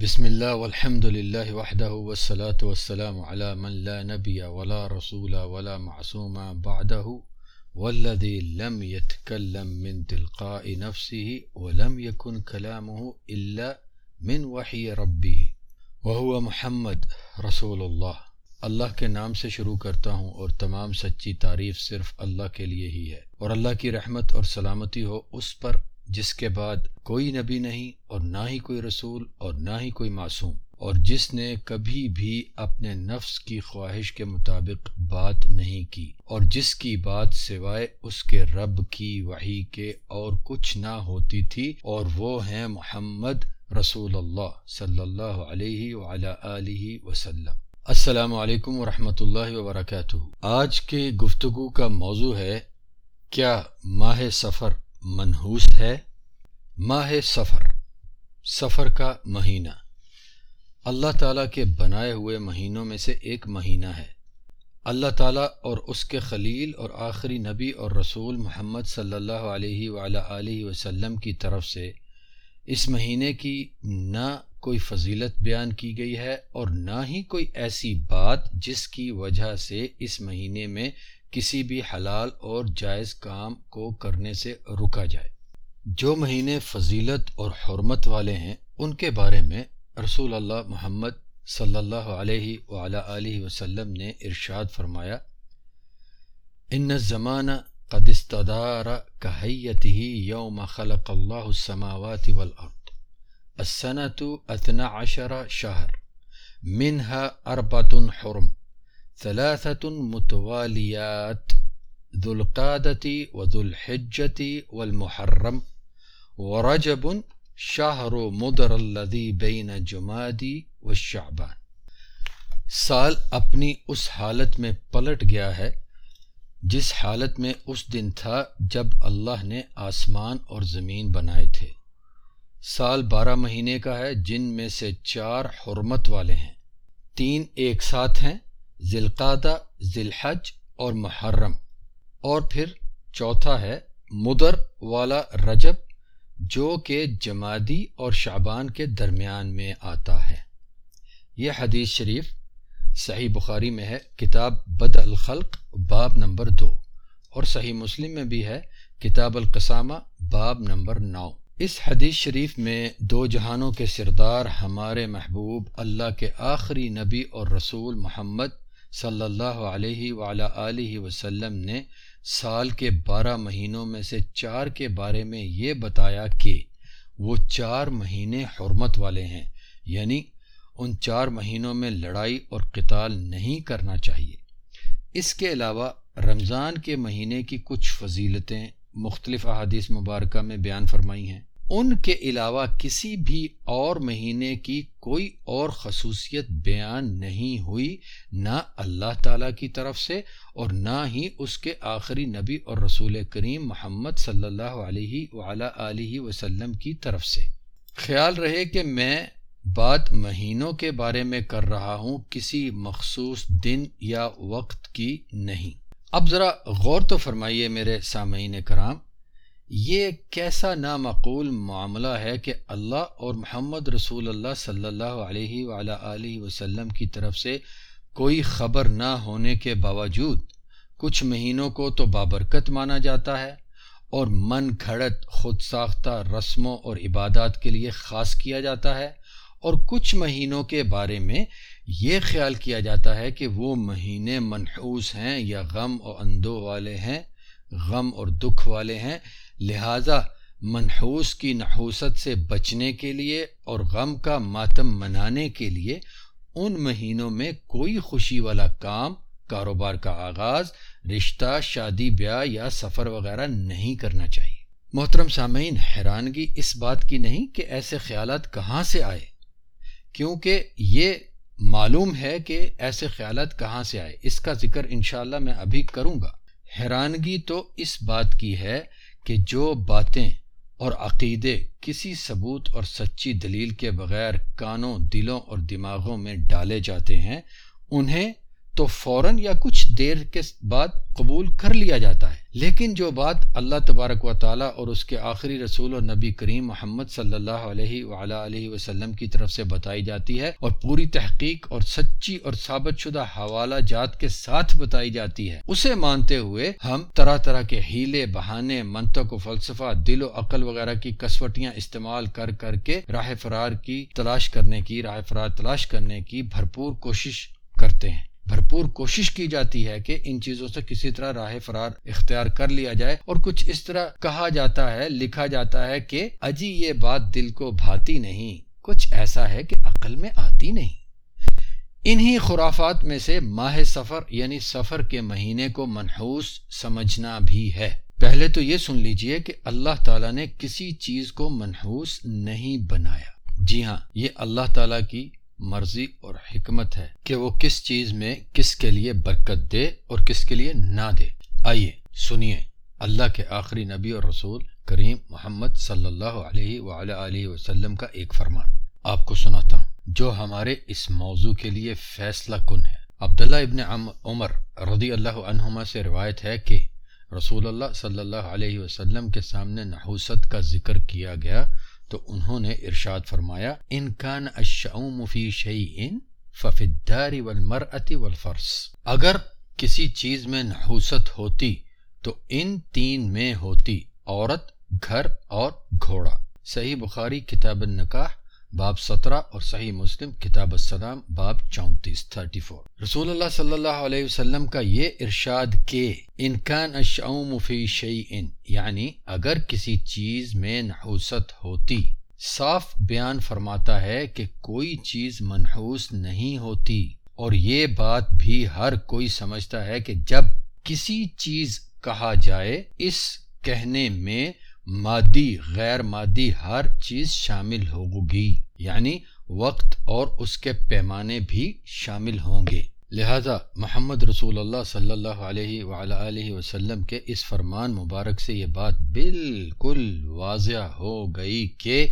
بسم اللہ والحمد للہ وحدہ والصلاة والسلام على من لا نبی ولا رسول ولا معصوم بعدہ والذی لم يتکلم من تلقاء نفسه ولم يكن كلامه الا من وحی ربی وهو محمد رسول اللہ۔ اللہ کے نام سے شروع کرتا ہوں اور تمام سچی تعریف صرف اللہ کے لیے ہی ہے۔ اور اللہ کی رحمت اور سلامتی ہو اس پر جس کے بعد کوئی نبی نہیں اور نہ ہی کوئی رسول اور نہ ہی کوئی معصوم اور جس نے کبھی بھی اپنے نفس کی خواہش کے مطابق بات نہیں کی اور جس کی بات سوائے اس کے رب کی وحی کے اور کچھ نہ ہوتی تھی اور وہ ہیں محمد رسول اللہ صلی اللہ علیہ ولی وسلم۔ السلام علیکم ورحمۃ اللہ وبرکاتہ۔ آج کے گفتگو کا موضوع ہے، کیا ماہ سفر؟ منحوس ہے۔ ماہ سفر سفر کا مہینہ۔ اللہ تعالیٰ کے بنائے ہوئے مہینوں میں سے ایک مہینہ ہے۔ اللہ تعالیٰ اور اس کے خلیل اور آخری نبی اور رسول محمد صلی اللہ علیہ ولیہ وسلم کی طرف سے اس مہینے کی نہ کوئی فضیلت بیان کی گئی ہے اور نہ ہی کوئی ایسی بات جس کی وجہ سے اس مہینے میں کسی بھی حلال اور جائز کام کو کرنے سے رکا جائے۔ جو مہینے فضیلت اور حرمت والے ہیں، ان کے بارے میں رسول اللہ محمد صلی اللہ علیہ وعلی علیہ وسلم نے ارشاد فرمایا، ان زمانہ قدستدار کہیت ہی یوم خلق اللہ السماوات والارض، السنة اتنا عشر شہر منها اربط حرم۔ ثلاثة متواليات ذو القادة وذو الحجة والمحرم، ورجب شهر مدر الذي بين جمادی والشعبان. سال اپنی اس حالت میں پلٹ گیا ہے، جس حالت میں اس دن تھا جب اللہ نے آسمان اور زمین بنائے تھے۔ سال بارہ مہینے کا ہے، جن میں سے چار حرمت والے ہیں۔ تین ایک ساتھ ہیں ذیلقادہ ذیلحج اور محرم۔ اور پھر چوتھا ہے مدر والا رجب، جو کہ جمادی اور شعبان کے درمیان میں آتا ہے۔ یہ حدیث شریف صحیح بخاری میں ہے، کتاب بد الخلق، باب نمبر دو۔ اور صحیح مسلم میں بھی ہے، کتاب القسامہ، باب نمبر نو۔ اس حدیث شریف میں دو جہانوں کے سردار ہمارے محبوب اللہ کے آخری نبی اور رسول محمد صلی اللہ علیہ ولا علیہ وسلم نے سال کے بارہ مہینوں میں سے چار کے بارے میں یہ بتایا کہ وہ چار مہینے حرمت والے ہیں یعنی ان چار مہینوں میں لڑائی اور قتال نہیں کرنا چاہیے۔ اس کے علاوہ رمضان کے مہینے کی کچھ فضیلتیں مختلف احادیث مبارکہ میں بیان فرمائی ہیں۔ ان کے علاوہ کسی بھی اور مہینے کی کوئی اور خصوصیت بیان نہیں ہوئی، نہ اللہ تعالیٰ کی طرف سے اور نہ ہی اس کے آخری نبی اور رسول کریم محمد صلی اللہ علیہ ولا علیہ وسلم کی طرف سے۔ خیال رہے کہ میں بات مہینوں کے بارے میں کر رہا ہوں، کسی مخصوص دن یا وقت کی نہیں۔ اب ذرا غور تو فرمائیے میرے سامعین کرام یہ کیسا نامعقول معاملہ ہے کہ اللہ اور محمد رسول اللہ صلی اللہ علیہ ولا علیہ وسلم کی طرف سے کوئی خبر نہ ہونے کے باوجود کچھ مہینوں کو تو بابرکت مانا جاتا ہے اور من گھڑت خود ساختہ رسموں اور عبادات کے لیے خاص کیا جاتا ہے اور کچھ مہینوں کے بارے میں یہ خیال کیا جاتا ہے کہ وہ مہینے منحوس ہیں یا غم اور اندو والے ہیں، غم اور دکھ والے ہیں لہذا منحوس کی نحوست سے بچنے کے لیے اور غم کا ماتم منانے کے لیے ان مہینوں میں کوئی خوشی والا کام، کاروبار کا آغاز، رشتہ، شادی، بیاہ یا سفر وغیرہ نہیں کرنا چاہیے۔ محترم سامعین، حیرانگی اس بات کی نہیں کہ ایسے خیالات کہاں سے آئے؟ کیونکہ یہ معلوم ہے کہ ایسے خیالات کہاں سے آئے۔ اس کا ذکر انشاءاللہ میں ابھی کروں گا۔ حیرانگی تو اس بات کی ہے کہ جو باتیں اور عقیدے کسی ثبوت اور سچی دلیل کے بغیر کانوں، دلوں اور دماغوں میں ڈالے جاتے ہیں، انہیں تو فوراً یا کچھ دیر کے بعد قبول کر لیا جاتا ہے۔ لیکن جو بات اللہ تبارک و تعالیٰ اور اس کے آخری رسول اور نبی کریم محمد صلی اللہ علیہ علیہ وسلم کی طرف سے بتائی جاتی ہے اور پوری تحقیق اور سچی اور ثابت شدہ حوالہ جات کے ساتھ بتائی جاتی ہے۔ اسے مانتے ہوئے ہم طرح طرح کے ہیلے، بہانے، منطق و فلسفہ، دل و عقل وغیرہ کی کسوٹیاں استعمال کر کر کے راہ فرار کی تلاش کرنے کی، راہ فرار تلاش کرنے کی بھرپور کوشش کرتے ہیں۔ بھرپور کوشش کی جاتی ہے کہ ان چیزوں سے کسی طرح راہ فرار اختیار کر لیا جائے اور کچھ اس طرح کہا جاتا ہے، لکھا جاتا ہے کہ اجی یہ بات دل کو بھاتی نہیں، کچھ ایسا ہے کہ عقل میں آتی نہیں۔ انہی خرافات میں سے ماہ سفر یعنی سفر کے مہینے کو منحوس سمجھنا بھی ہے۔ پہلے تو یہ سن لیجیے کہ اللہ تعالیٰ نے کسی چیز کو منحوس نہیں بنایا۔ جی ہاں یہ اللہ تعالیٰ کی مرضی اور حکمت ہے کہ وہ کس چیز میں کس کے لیے برکت دے اور کس کے لیے نہ دے۔ آئیے، سنیے۔ اللہ کے آخری نبی اور رسول کریم محمد صلی اللہ علیہ وآلہ وسلم کا ایک فرمان۔ آپ کو سناتا ہوں۔ جو ہمارے اس موضوع کے لیے فیصلہ کن ہے۔ عبداللہ ابن عمر رضی اللہ عنہما سے روایت ہے کہ رسول اللہ صلی اللہ علیہ وسلم کے سامنے نحوست کا ذکر کیا گیا تو انہوں نے ارشاد فرمایا، ان کان الشعوم فی شیئن ففی الدار والمرأة والفرس. اگر کسی چیز میں نحوست ہوتی، تو ان تین میں ہوتی، عورت، گھر اور گھوڑا۔ صحیح بخاری، کتاب النکاح باب سترہ اور صحیح مسلم، کتاب السلام، باب چونتیس تھرٹی فور رسول اللہ صلی اللہ علیہ وسلم کا یہ ارشاد کہ انکان اشعوم فی شیئن یعنی اگر کسی چیز میں نحوست ہوتی، صاف بیان فرماتا ہے کہ کوئی چیز منحوس نہیں ہوتی، اور یہ بات بھی ہر کوئی سمجھتا ہے کہ جب کسی چیز کہا جائے، اس کہنے میں مادی، غیر مادی ہر چیز شامل ہوگی یعنی وقت اور اس کے پیمانے بھی شامل ہوں گے۔ لہذا محمد رسول اللہ صلی اللہ علیہ وآلہ وسلم کے اس فرمان مبارک سے یہ بات بالکل واضح ہو گئی کہ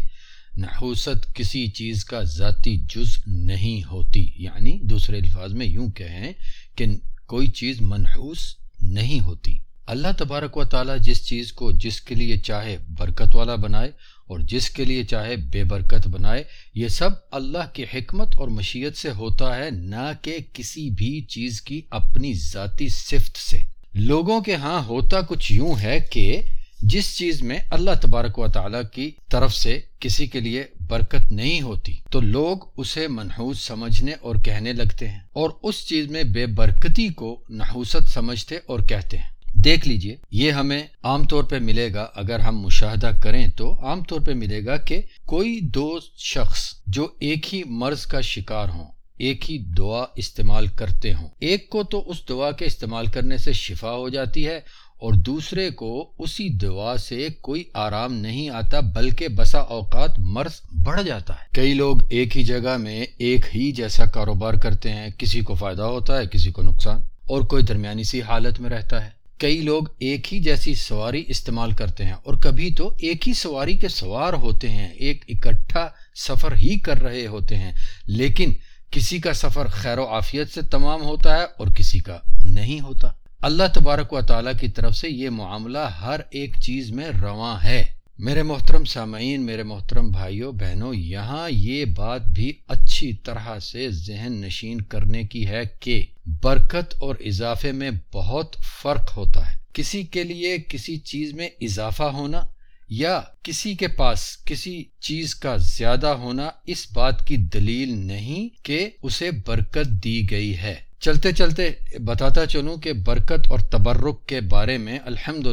نحوست کسی چیز کا ذاتی جز نہیں ہوتی۔ یعنی دوسرے الفاظ میں یوں کہیں کہ کوئی چیز منحوس نہیں ہوتی۔ اللہ تبارک و تعالیٰ جس چیز کو جس کے لیے چاہے برکت والا بنائے اور جس کے لیے چاہے بے برکت بنائے، یہ سب اللہ کی حکمت اور مشیت سے ہوتا ہے، نہ کہ کسی بھی چیز کی اپنی ذاتی صفت سے۔ لوگوں کے ہاں ہوتا کچھ یوں ہے کہ جس چیز میں اللہ تبارک و تعالیٰ کی طرف سے کسی کے لیے برکت نہیں ہوتی، تو لوگ اسے منحوس سمجھنے اور کہنے لگتے ہیں اور اس چیز میں بے برکتی کو نحوست سمجھتے اور کہتے ہیں۔ دیکھ لیجیے، یہ ہمیں عام طور پہ ملے گا، اگر ہم مشاہدہ کریں تو عام طور پہ ملے گا کہ کوئی دو شخص جو ایک ہی مرض کا شکار ہوں، ایک ہی دعا استعمال کرتے ہوں۔ ایک کو تو اس دعا کے استعمال کرنے سے شفا ہو جاتی ہے اور دوسرے کو اسی دعا سے کوئی آرام نہیں آتا، بلکہ بسا اوقات مرض بڑھ جاتا ہے۔ کئی لوگ ایک ہی جگہ میں ایک ہی جیسا کاروبار کرتے ہیں، کسی کو فائدہ ہوتا ہے، کسی کو نقصان، اور کوئی درمیانی سی حالت میں رہتا ہے۔ کئی لوگ ایک ہی جیسی سواری استعمال کرتے ہیں اور کبھی تو ایک ہی سواری کے سوار ہوتے ہیں، ایک اکٹھا سفر ہی کر رہے ہوتے ہیں۔ لیکن کسی کا سفر خیر و عافیت سے تمام ہوتا ہے اور کسی کا نہیں ہوتا۔ اللہ تبارک و تعالیٰ کی طرف سے یہ معاملہ ہر ایک چیز میں رواں ہے۔ میرے محترم سامعین، میرے محترم بھائیوں بہنوں یہاں یہ بات بھی اچھی طرح سے ذہن نشین کرنے کی ہے کہ برکت اور اضافے میں بہت فرق ہوتا ہے۔ کسی کے لیے کسی چیز میں اضافہ ہونا یا کسی کے پاس کسی چیز کا زیادہ ہونا اس بات کی دلیل نہیں کہ اسے برکت دی گئی ہے۔ چلتے چلتے بتاتا چلوں کہ برکت اور تبرک کے بارے میں الحمد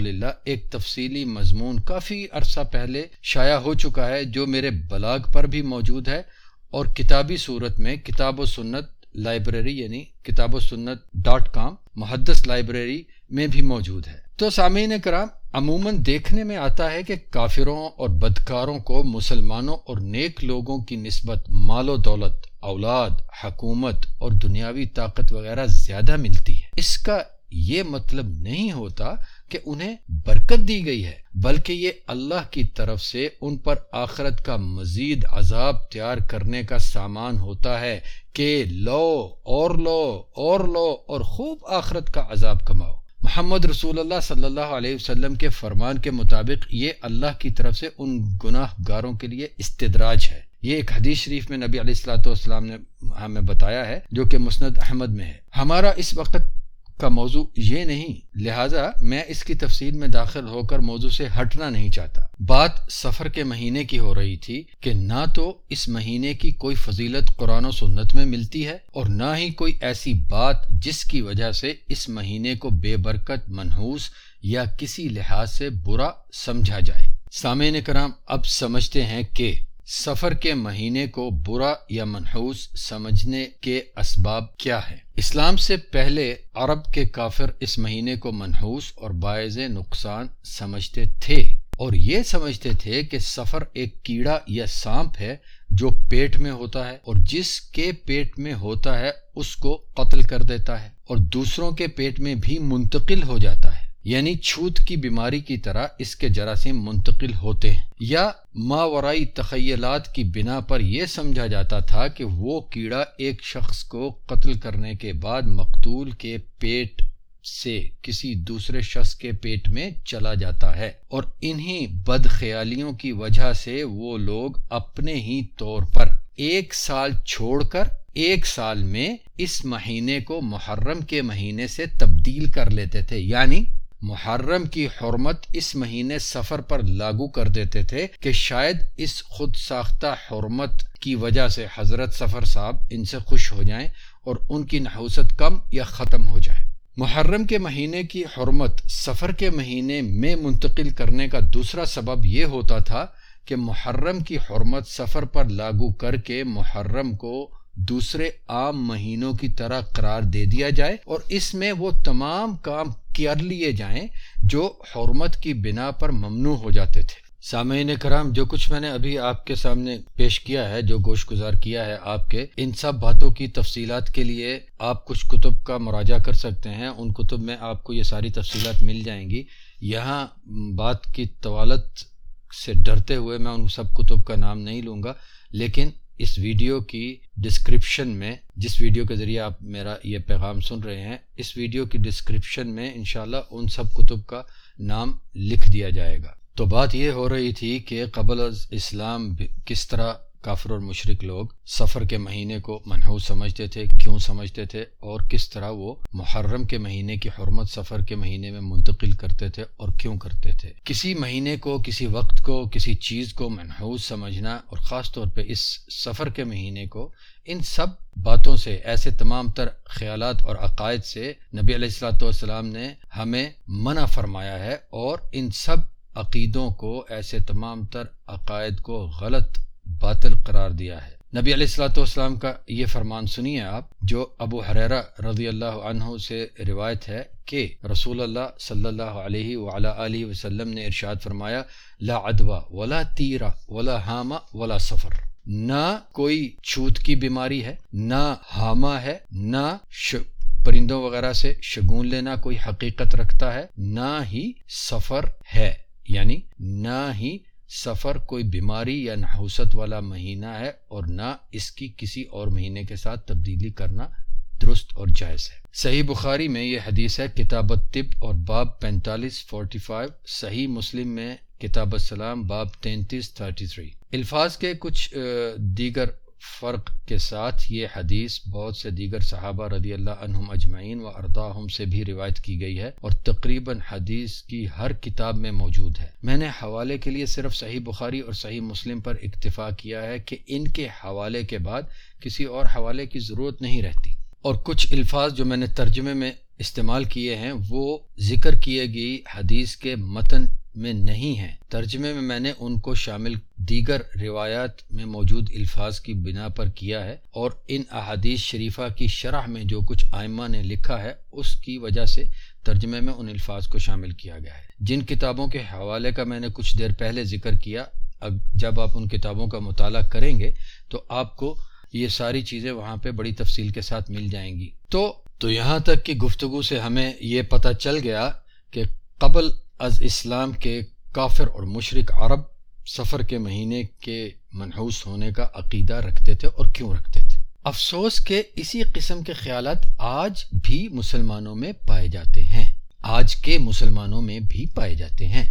ایک تفصیلی مضمون کافی عرصہ پہلے شائع ہو چکا ہے جو میرے بلاگ پر بھی موجود ہے اور کتابی صورت میں کتاب و سنت لائبریری یعنی کتاب و سنت ڈاٹ کام محدث لائبریری میں بھی موجود ہے۔ تو سامعین کرام عموماً دیکھنے میں آتا ہے کہ کافروں اور بدکاروں کو مسلمانوں اور نیک لوگوں کی نسبت مال و دولت، اولاد، حکومت اور دنیاوی طاقت وغیرہ زیادہ ملتی ہے۔ اس کا یہ مطلب نہیں ہوتا کہ انہیں برکت دی گئی ہے، بلکہ یہ اللہ کی طرف سے ان پر آخرت کا مزید عذاب تیار کرنے کا سامان ہوتا ہے کہ لو، اور لو اور لو، اور خوب آخرت کا عذاب کماؤ۔ محمد رسول اللہ صلی اللہ علیہ وسلم کے فرمان کے مطابق یہ اللہ کی طرف سے ان گناہ گاروں کے لیے استدراج ہے۔ یہ ایک حدیث شریف میں نبی علیہ السلاۃ والسلام نے ہمیں بتایا ہے جو کہ مسند احمد میں ہے۔ ہمارا اس وقت کا موضوع یہ نہیں، لہٰذا میں اس کی تفصیل میں داخل ہو کر موضوع سے ہٹنا نہیں چاہتا۔ بات سفر کے مہینے کی ہو رہی تھی کہ نہ تو اس مہینے کی کوئی فضیلت قرآن و سنت میں ملتی ہے اور نہ ہی کوئی ایسی بات جس کی وجہ سے اس مہینے کو بے برکت، منحوس یا کسی لحاظ سے برا سمجھا جائے۔ سامعین کرام، اب سمجھتے ہیں کہ سفر کے مہینے کو برا یا منحوس سمجھنے کے اسباب کیا ہے اسلام سے پہلے عرب کے کافر اس مہینے کو منحوس اور باعث نقصان سمجھتے تھے۔ اور یہ سمجھتے تھے کہ سفر ایک کیڑا یا سانپ ہے جو پیٹ میں ہوتا ہے اور جس کے پیٹ میں ہوتا ہے اس کو قتل کر دیتا ہے اور دوسروں کے پیٹ میں بھی منتقل ہو جاتا ہے۔ یعنی چھوت کی بیماری کی طرح اس کے جراثیم منتقل ہوتے ہیں۔ یا ماورائی تخیلات کی بنا پر یہ سمجھا جاتا تھا کہ وہ کیڑا ایک شخص کو قتل کرنے کے بعد مقتول کے پیٹ سے کسی دوسرے شخص کے پیٹ میں چلا جاتا ہے اور انہی بد خیالیوں کی وجہ سے وہ لوگ اپنے ہی طور پر ایک سال چھوڑ کر ایک سال میں اس مہینے کو محرم کے مہینے سے تبدیل کر لیتے تھے۔ یعنی محرم کی حرمت اس مہینے سفر پر لاگو کر دیتے تھے کہ شاید اس خود ساختہ حرمت کی وجہ سے حضرت سفر صاحب ان سے خوش ہو جائیں اور ان کی نحوست کم یا ختم ہو جائے۔ محرم کے مہینے کی حرمت سفر کے مہینے میں منتقل کرنے کا دوسرا سبب یہ ہوتا تھا کہ محرم کی حرمت سفر پر لاگو کر کے محرم کو دوسرے عام مہینوں کی طرح قرار دے دیا جائے اور اس میں وہ تمام کام کر لیے جائیں جو حرمت کی بنا پر ممنوع ہو جاتے تھے۔ سامعین کرام، جو کچھ میں نے ابھی آپ کے سامنے پیش کیا ہے، جو گوشت گزار کیا ہے آپ کے، ان سب باتوں کی تفصیلات کے لیے آپ کچھ کتب کا مراجہ کر سکتے ہیں۔ ان کتب میں آپ کو یہ ساری تفصیلات مل جائیں گی۔ یہاں بات کی طوالت سے ڈرتے ہوئے میں ان سب کتب کا نام نہیں لوں گا، لیکن اس ویڈیو کی ڈسکرپشن میں، جس ویڈیو کے ذریعے آپ میرا یہ پیغام سن رہے ہیں، اس ویڈیو کی ڈسکرپشن میں انشاءاللہ ان سب کتب کا نام لکھ دیا جائے گا۔ تو بات یہ ہو رہی تھی کہ قبل از اسلام کس طرح کافر اور مشرق لوگ سفر کے مہینے کو منحوس سمجھتے تھے، کیوں سمجھتے تھے اور کس طرح وہ محرم کے مہینے کی حرمت سفر کے مہینے میں منتقل کرتے تھے اور کیوں کرتے تھے؟ کسی مہینے کو، کسی وقت کو، کسی چیز کو منحوس سمجھنا اور خاص طور پہ اس سفر کے مہینے کو، ان سب باتوں سے، ایسے تمام تر خیالات اور عقائد سے نبی علیہ السلاۃ والسلام نے ہمیں منع فرمایا ہے اور ان سب عقیدوں کو، ایسے تمام تر عقائد کو غلط باطل قرار دیا ہے۔ نبی علیہ السلاۃ والسلام کا یہ فرمان سنیے آپ، جو ابو حریرہ رضی اللہ عنہ سے روایت ہے کہ رسول اللہ صلی اللہ علیہ علیہ وسلم نے ارشاد فرمایا، لا ادوا ولا تیرا ولا حامہ ولا سفر نہ کوئی چھوت کی بیماری ہے، نہ حامہ ہے، نہ پرندوں وغیرہ سے شگون لینا کوئی حقیقت رکھتا ہے، نہ ہی سفر ہے۔ یعنی نہ ہی سفر کوئی بیماری یا نحوست والا مہینہ ہے اور نہ اس کی کسی اور مہینے کے ساتھ تبدیلی کرنا درست اور جائز ہے۔ صحیح بخاری میں یہ حدیث ہے، کتاب طب اور باب پینتالیس فورٹی فائیو صحیح مسلم میں کتاب السلام، باب تینتیس تھرٹی تھری الفاظ کے کچھ دیگر فرق کے ساتھ یہ حدیث بہت سے دیگر صحابہ رضی اللہ عنہم اجمعین و ارداہم سے بھی روایت کی گئی ہے اور تقریباً حدیث کی ہر کتاب میں موجود ہے۔ میں نے حوالے کے لیے صرف صحیح بخاری اور صحیح مسلم پر اکتفا کیا ہے کہ ان کے حوالے کے بعد کسی اور حوالے کی ضرورت نہیں رہتی۔ اور کچھ الفاظ جو میں نے ترجمے میں استعمال کیے ہیں وہ ذکر کیے گئی حدیث کے متن میں نہیں ہیں۔ ترجمے میں میں نے ان کو شامل دیگر روایات میں موجود الفاظ کی بنا پر کیا ہے اور ان احادیث شریفہ کی شرح میں جو کچھ آئمہ نے لکھا ہے، اس کی وجہ سے ترجمے میں ان الفاظ کو شامل کیا گیا ہے۔ جن کتابوں کے حوالے کا میں نے کچھ دیر پہلے ذکر کیا جب آپ ان کتابوں کا مطالعہ کریں گے تو آپ کو یہ ساری چیزیں وہاں پہ بڑی تفصیل کے ساتھ مل جائیں گی۔ تو تو یہاں تک کہ گفتگو سے ہمیں یہ پتہ چل گیا کہ قبل از اسلام کے کافر اور مشرق عرب سفر کے مہینے کے منحوس ہونے کا عقیدہ رکھتے تھے اور کیوں رکھتے تھے؟ افسوس کہ اسی قسم کے خیالات آج بھی مسلمانوں میں پائے جاتے ہیں۔ آج کے مسلمانوں میں بھی پائے جاتے ہیں۔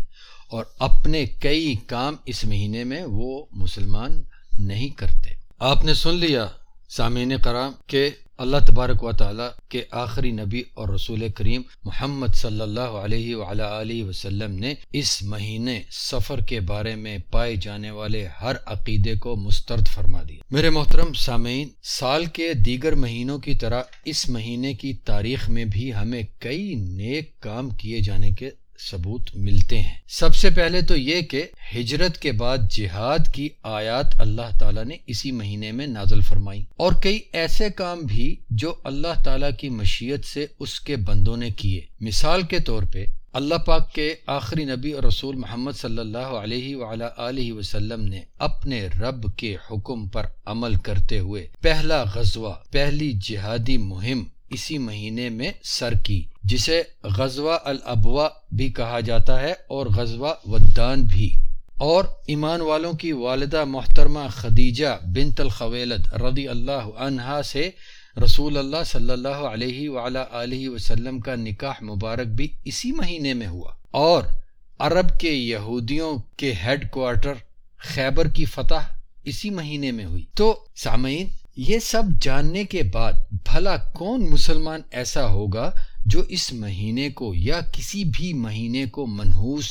اور اپنے کئی کام اس مہینے میں وہ مسلمان نہیں کرتے۔ آپ نے سن لیا سامعین کرام کہ اللہ تبارک و تعالیٰ کے آخری نبی اور رسول کریم محمد صلی اللہ علیہ علیہ وسلم نے اس مہینے سفر کے بارے میں پائے جانے والے ہر عقیدے کو مسترد فرما دیا۔ میرے محترم سامعین، سال کے دیگر مہینوں کی طرح اس مہینے کی تاریخ میں بھی ہمیں کئی نیک کام کیے جانے کے ثبوت ملتے ہیں۔ سب سے پہلے تو یہ کہ ہجرت کے بعد جہاد کی آیات اللہ تعالیٰ نے اسی مہینے میں نازل فرمائی اور کئی ایسے کام بھی جو اللہ تعالیٰ کی مشیت سے اس کے بندوں نے کیے۔ مثال کے طور پہ، اللہ پاک کے آخری نبی اور رسول محمد صلی اللہ علیہ وآلہ وسلم نے اپنے رب کے حکم پر عمل کرتے ہوئے پہلا غزوہ، پہلی جہادی مہم اسی مہینے میں سر کی۔ جسے غزوہ الابوا بھی کہا جاتا ہے اور غزوہ ودان بھی۔ اور ایمان والوں کی والدہ محترمہ خدیجہ بنت الخویلد رضی اللہ عنہا سے رسول اللہ صلی اللہ علیہ وآلہ وسلم کا نکاح مبارک بھی اسی مہینے میں ہوا۔ اور عرب کے یہودیوں کے ہیڈ کوارٹر خیبر کی فتح اسی مہینے میں ہوئی۔ تو سامعین، یہ سب جاننے کے بعد بھلا کون مسلمان ایسا ہوگا جو اس مہینے کو یا کسی بھی مہینے کو منحوس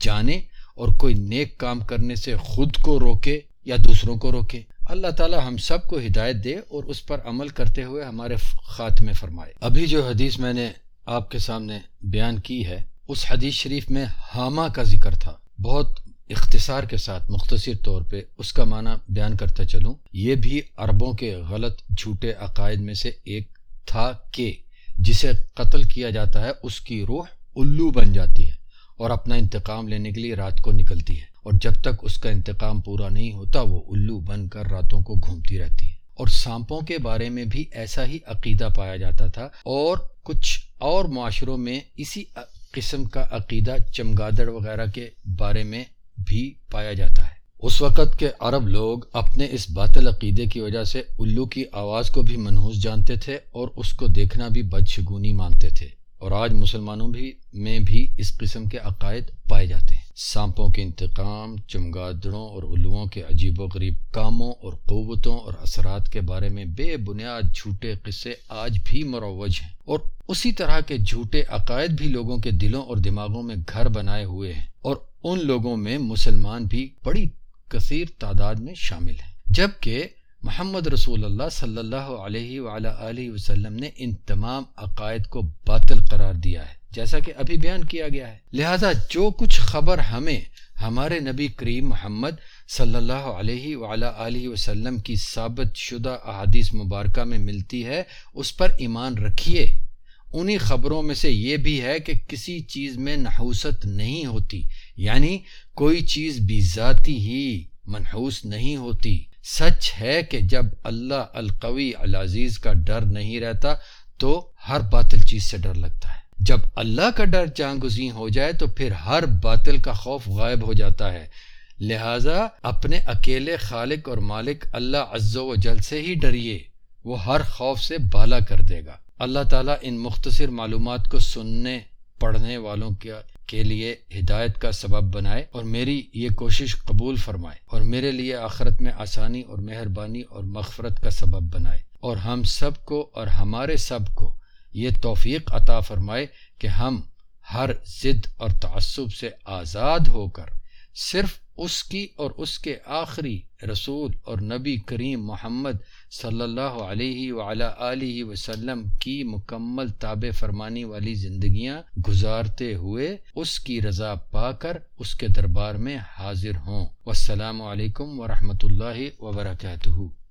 جانے اور کوئی نیک کام کرنے سے خود کو روکے یا دوسروں کو روکے، اللہ تعالی ہم سب کو ہدایت دے اور اس پر عمل کرتے ہوئے ہمارے خاتمے فرمائے۔ ابھی جو حدیث میں نے آپ کے سامنے بیان کی ہے، اس حدیث شریف میں ہاما کا ذکر تھا۔ بہت اختصار کے ساتھ، مختصر طور پہ اس کا معنی بیان کرتا چلوں۔ یہ بھی عربوں کے غلط جھوٹے عقائد میں سے ایک تھا کہ جسے قتل کیا جاتا ہے، اس کی روح الو بن جاتی ہے اور اپنا انتقام لینے کے لیے رات کو نکلتی ہے۔ اور جب تک اس کا انتقام پورا نہیں ہوتا، وہ الو بن کر راتوں کو گھومتی رہتی ہے۔ اور سانپوں کے بارے میں بھی ایسا ہی عقیدہ پایا جاتا تھا۔ اور کچھ اور معاشروں میں اسی قسم کا عقیدہ چمگادڑ وغیرہ کے بارے میں بھی پایا جاتا ہے۔ اس وقت کے عرب لوگ اپنے اس باطل عقیدے کی وجہ سے الو کی آواز کو بھی منحوس جانتے تھے اور اس کو دیکھنا بھی بدشگونی مانتے تھے اور آج مسلمانوں بھی میں بھی اس قسم کے عقائد پائے جاتے ہیں۔ سانپوں کے انتقام، چمگادڑوں اور الوؤں کے عجیب و غریب کاموں اور قوتوں اور اثرات کے بارے میں بے بنیاد جھوٹے قصے آج بھی مروج ہیں اور اسی طرح کے جھوٹے عقائد بھی لوگوں کے دلوں اور دماغوں میں گھر بنائے ہوئے ہیں اور ان لوگوں میں مسلمان بھی بڑی کثیر تعداد میں شامل ہیں۔ جبکہ محمد رسول اللہ صلی اللہ علیہ وآلہ وسلم نے ان تمام عقائد کو باطل قرار دیا ہے، جیسا کہ ابھی بیان کیا گیا ہے۔ لہذا جو کچھ خبر ہمیں ہمارے نبی کریم محمد صلی اللہ علیہ وآلہ وسلم کی ثابت شدہ احادیث مبارکہ میں ملتی ہے، اس پر ایمان رکھیے۔ انہی خبروں میں سے یہ بھی ہے کہ کسی چیز میں نحوست نہیں ہوتی یعنی کوئی چیز بھی ذاتی ہی منحوس نہیں ہوتی۔ سچ ہے کہ جب اللہ القوی العزیز کا ڈر نہیں رہتا، تو ہر باطل چیز سے ڈر لگتا ہے۔ جب اللہ کا ڈر جانگزین ہو جائے، تو پھر ہر باطل کا خوف غائب ہو جاتا ہے۔ لہذا اپنے اکیلے خالق اور مالک اللہ عز و جل سے ہی ڈریے، وہ ہر خوف سے بالا کر دے گا۔ اللہ تعالیٰ ان مختصر معلومات کو سننے، پڑھنے والوں کے لیے ہدایت کا سبب بنائے اور میری یہ کوشش قبول فرمائے اور میرے لیے آخرت میں آسانی اور مہربانی اور مغفرت کا سبب بنائے اور ہم سب کو اور ہمارے سب کو یہ توفیق عطا فرمائے کہ ہم ہر ضد اور تعصب سے آزاد ہو کر صرف اس کی اور اس کے آخری رسول اور نبی کریم محمد صلی اللہ علیہ وعلی وسلم کی مکمل تاب فرمانی والی زندگیاں گزارتے ہوئے اس کی رضا پا کر اس کے دربار میں حاضر ہوں۔ والسلام علیکم ورحمۃ اللہ وبرکاتہ۔